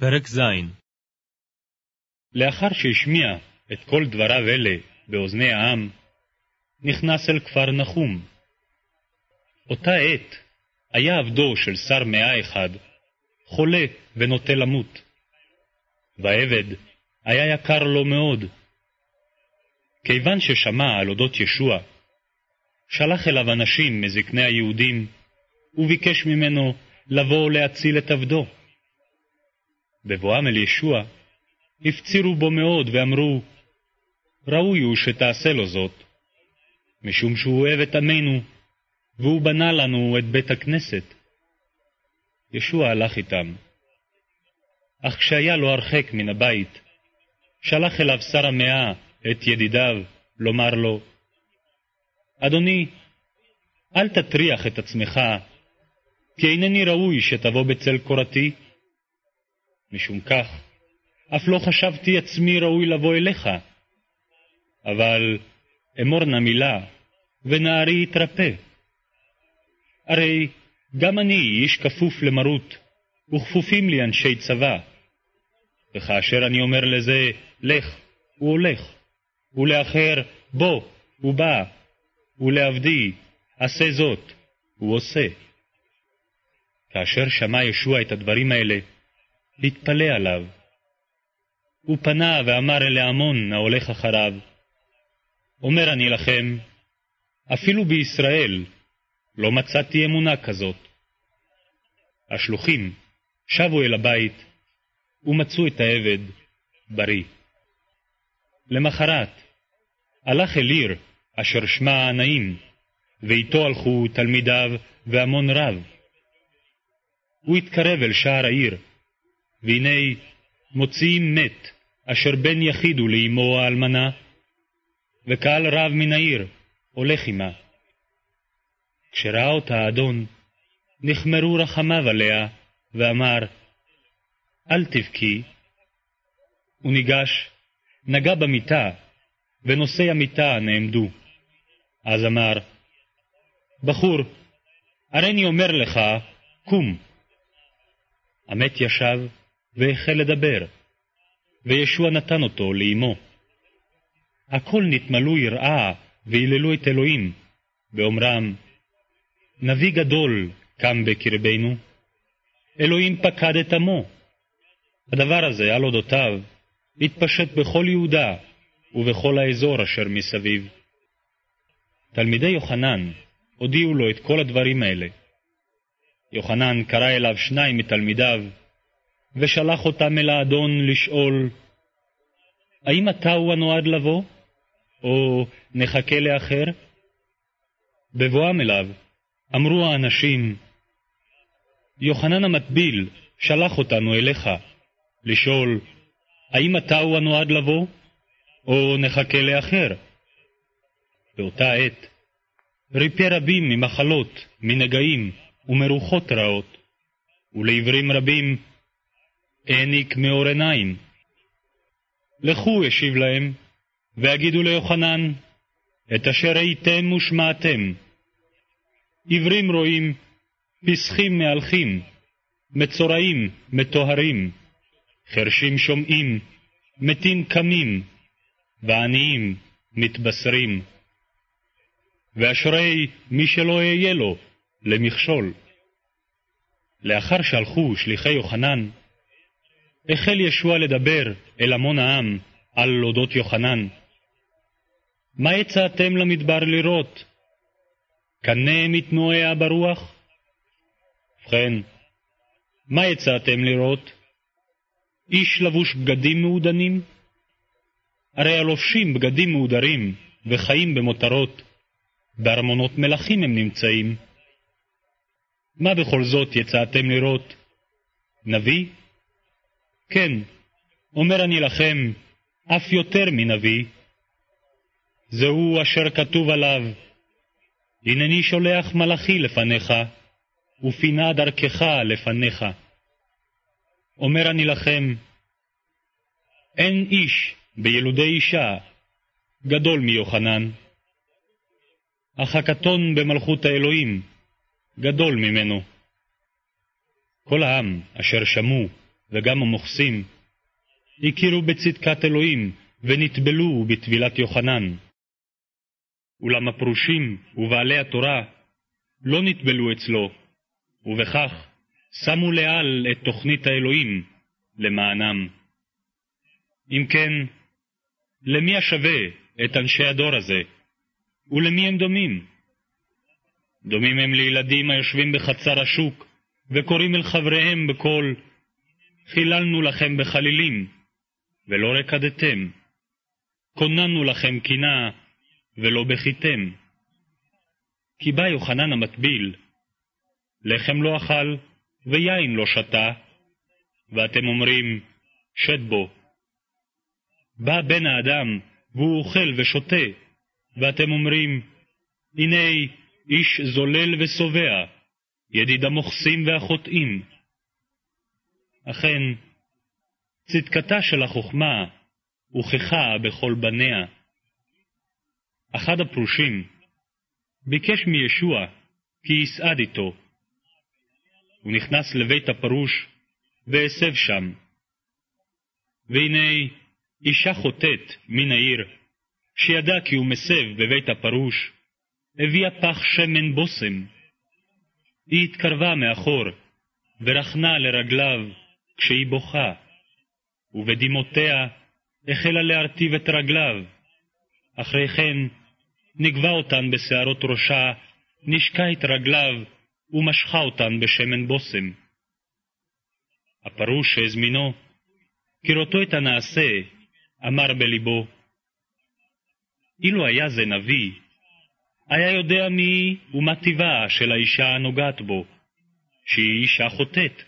פרק ז. לאחר שהשמיע את כל דבריו אלה באוזני העם, נכנס אל כפר נחום. אותה עת היה עבדו של שר מאה אחד, חולה ונוטה למות. והעבד היה יקר לו מאוד. כיוון ששמע על אודות ישוע, שלח אליו אנשים מזקני היהודים, וביקש ממנו לבוא להציל את עבדו. בבואם אל ישוע, הפצירו בו מאוד ואמרו, ראוי הוא שתעשה לו זאת, משום שהוא אוהב את עמנו, והוא בנה לנו את בית הכנסת. ישוע הלך איתם. אך כשהיה לו הרחק מן הבית, שלח אליו שר המאה את ידידיו, לומר לו, אדוני, אל תטריח את עצמך, כי אינני ראוי שתבוא בצל קורתי. משום כך, אף לא חשבתי עצמי ראוי לבוא אליך. אבל אמור נא מילה, ונערי יתרפא. הרי גם אני איש כפוף למרות, וכפופים לי אנשי צבא. וכאשר אני אומר לזה, לך, הוא הולך, ולאחר, בוא, הוא בא, ולעבדי, עשה זאת, הוא עושה. כאשר שמע ישוע את הדברים האלה, להתפלא עליו. הוא פנה ואמר אל ההמון ההולך אחריו, אומר אני לכם, אפילו בישראל לא מצאתי אמונה כזאת. השלוחים שבו אל הבית ומצאו את העבד בריא. למחרת הלך אל עיר אשר שמה נעים, ואיתו הלכו תלמידיו והמון רב. הוא התקרב אל שער העיר, והנה מוציאים מת, אשר בן יחיד הוא לאמו האלמנה, וקהל רב מן העיר הולך עמה. כשראה אותה האדון, נחמרו רחמיו עליה, ואמר, אל תבכי. הוא ניגש, נגע במיטה, ונושאי המיטה נעמדו. אז אמר, בחור, הריני אומר לך, קום. המת ישב, והחל לדבר, וישוע נתן אותו לאמו. הכל נתמלאו יראה והיללו את אלוהים, באומרם, נביא גדול קם בקרבנו, אלוהים פקד את עמו. הדבר הזה, על אודותיו, התפשט בכל יהודה ובכל האזור אשר מסביב. תלמידי יוחנן הודיעו לו את כל הדברים האלה. יוחנן קרא אליו שניים מתלמידיו, ושלח אותם אל האדון לשאול, האם אתה הוא הנועד לבוא, או נחכה לאחר? בבואם אליו, אמרו האנשים, יוחנן המטביל שלח אותנו אליך, לשאול, האם אתה הוא הנועד לבוא, או נחכה לאחר? באותה עת, ריפא רבים ממחלות, מנגעים ומרוחות רעות, ולעברים רבים העניק מאור עיניים. לכו, השיב להם, והגידו ליוחנן, את אשר ראיתם ושמעתם. עברים רואים, פסחים מהלכים, מצורעים מטוהרים, חרשים שומעים, מתים קמים, ועניים מתבשרים. ואשרי מי שלא אהיה לו למכשול. לאחר שהלכו שליחי יוחנן, החל ישוע לדבר אל המון העם על אודות יוחנן. מה יצאתם למדבר לראות? קנה מתנועע ברוח? ובכן, מה יצאתם לראות? איש לבוש בגדים מעודנים? הרי הלובשים בגדים מעודרים וחיים במותרות, בארמונות מלכים הם נמצאים. מה בכל זאת יצאתם לראות? נביא? כן, אומר אני לכם, אף יותר מנביא. זהו אשר כתוב עליו, הנני שולח מלאכי לפניך, ופינה דרכך לפניך. אומר אני לכם, אין איש בילודי אישה גדול מיוחנן, אך הקטון במלכות האלוהים גדול ממנו. כל העם אשר שמעו וגם המוכסים, הכירו בצדקת אלוהים ונטבלו בטבילת יוחנן. אולם הפרושים ובעלי התורה לא נטבלו אצלו, ובכך שמו לאל את תוכנית האלוהים למענם. אם כן, למי השווה את אנשי הדור הזה, ולמי הם דומים? דומים הם לילדים היושבים בחצר השוק, וקוראים אל חבריהם בקול, חיללנו לכם בחלילים, ולא רקדתם. כוננו לכם קינה, ולא בכיתם. כי בא יוחנן המטביל, לחם לא אכל, ויין לא שתה, ואתם אומרים, שת בו. בא בן האדם, והוא אוכל ושותה, ואתם אומרים, הנה איש זולל ושובע, ידיד המוכסים והחוטאים. אכן, צדקתה של החוכמה הוכחה בכל בניה. אחד הפרושים ביקש מישוע כי יסעד איתו. הוא נכנס לבית הפרוש והסב שם. והנה אישה חוטאת מן העיר, שידע כי הוא מסב בבית הפרוש, הביאה פח שמן בושם. היא התקרבה מאחור, ורחנה לרגליו כשהיא בוכה, ובדמעותיה החלה להרטיב את רגליו. אחרי כן נגבה אותן בשערות ראשה, נשקה את רגליו, ומשכה אותן בשמן בושם. הפרוש שהזמינו, כראותו את הנעשה, אמר בלבו, אילו היה זה נביא, היה יודע מי ומה טיבה של האישה הנוגעת בו, שהיא אישה חוטאת.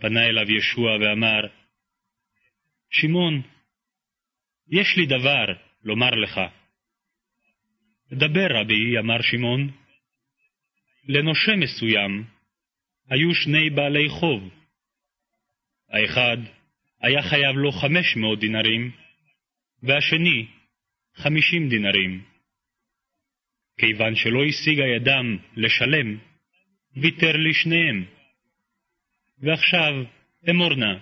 פנה אליו ישוע ואמר, שמעון, יש לי דבר לומר לך. דבר, רבי, אמר שמעון. לנושה מסוים היו שני בעלי חוב. האחד היה חייב לו חמש מאות דינרים, והשני חמישים דינרים. כיוון שלא השיגה ידם לשלם, ויתר לשניהם. ועכשיו אמור נא,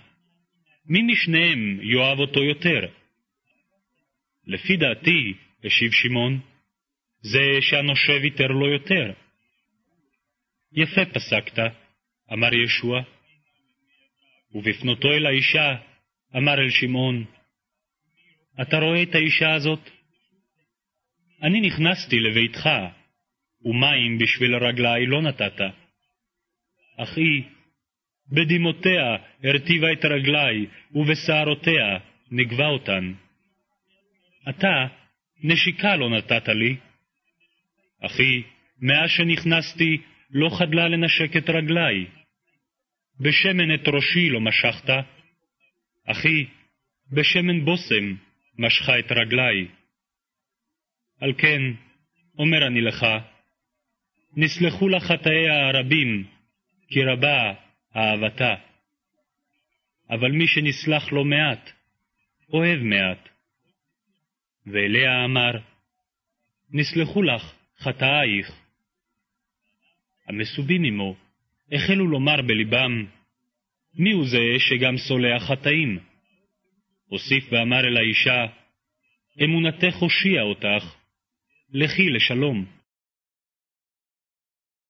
מי משניהם יאהב אותו יותר? לפי דעתי, השיב שמעון, זה שהנושה ויתר לו יותר. יפה פסקת, אמר ישוע. ובפנותו אל האישה, אמר אל שמעון, אתה רואה את האישה הזאת? אני נכנסתי לביתך, ומים בשביל רגלי לא נתת. אך היא, בדמעותיה הרטיבה את רגלי, ובשערותיה נגבה אותן. אתה, נשיקה לא נתת לי. אחי, מאז שנכנסתי, לא חדלה לנשק את רגלי. בשמן את ראשי לא משכת. אחי, בשמן בושם משכה את רגלי. על כן, אומר אני לך, נסלחו לך חטאיה הרבים, כי רבה אהבתה. אבל מי שנסלח לו מעט, אוהב מעט. ואליה אמר, נסלחו לך חטאייך. המסובים עמו החלו לומר בלבם, מי הוא זה שגם סולח חטאים? הוסיף ואמר אל האישה, אמונתך הושיעה אותך, לכי לשלום.